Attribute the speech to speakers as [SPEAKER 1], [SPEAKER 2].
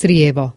[SPEAKER 1] crijevo.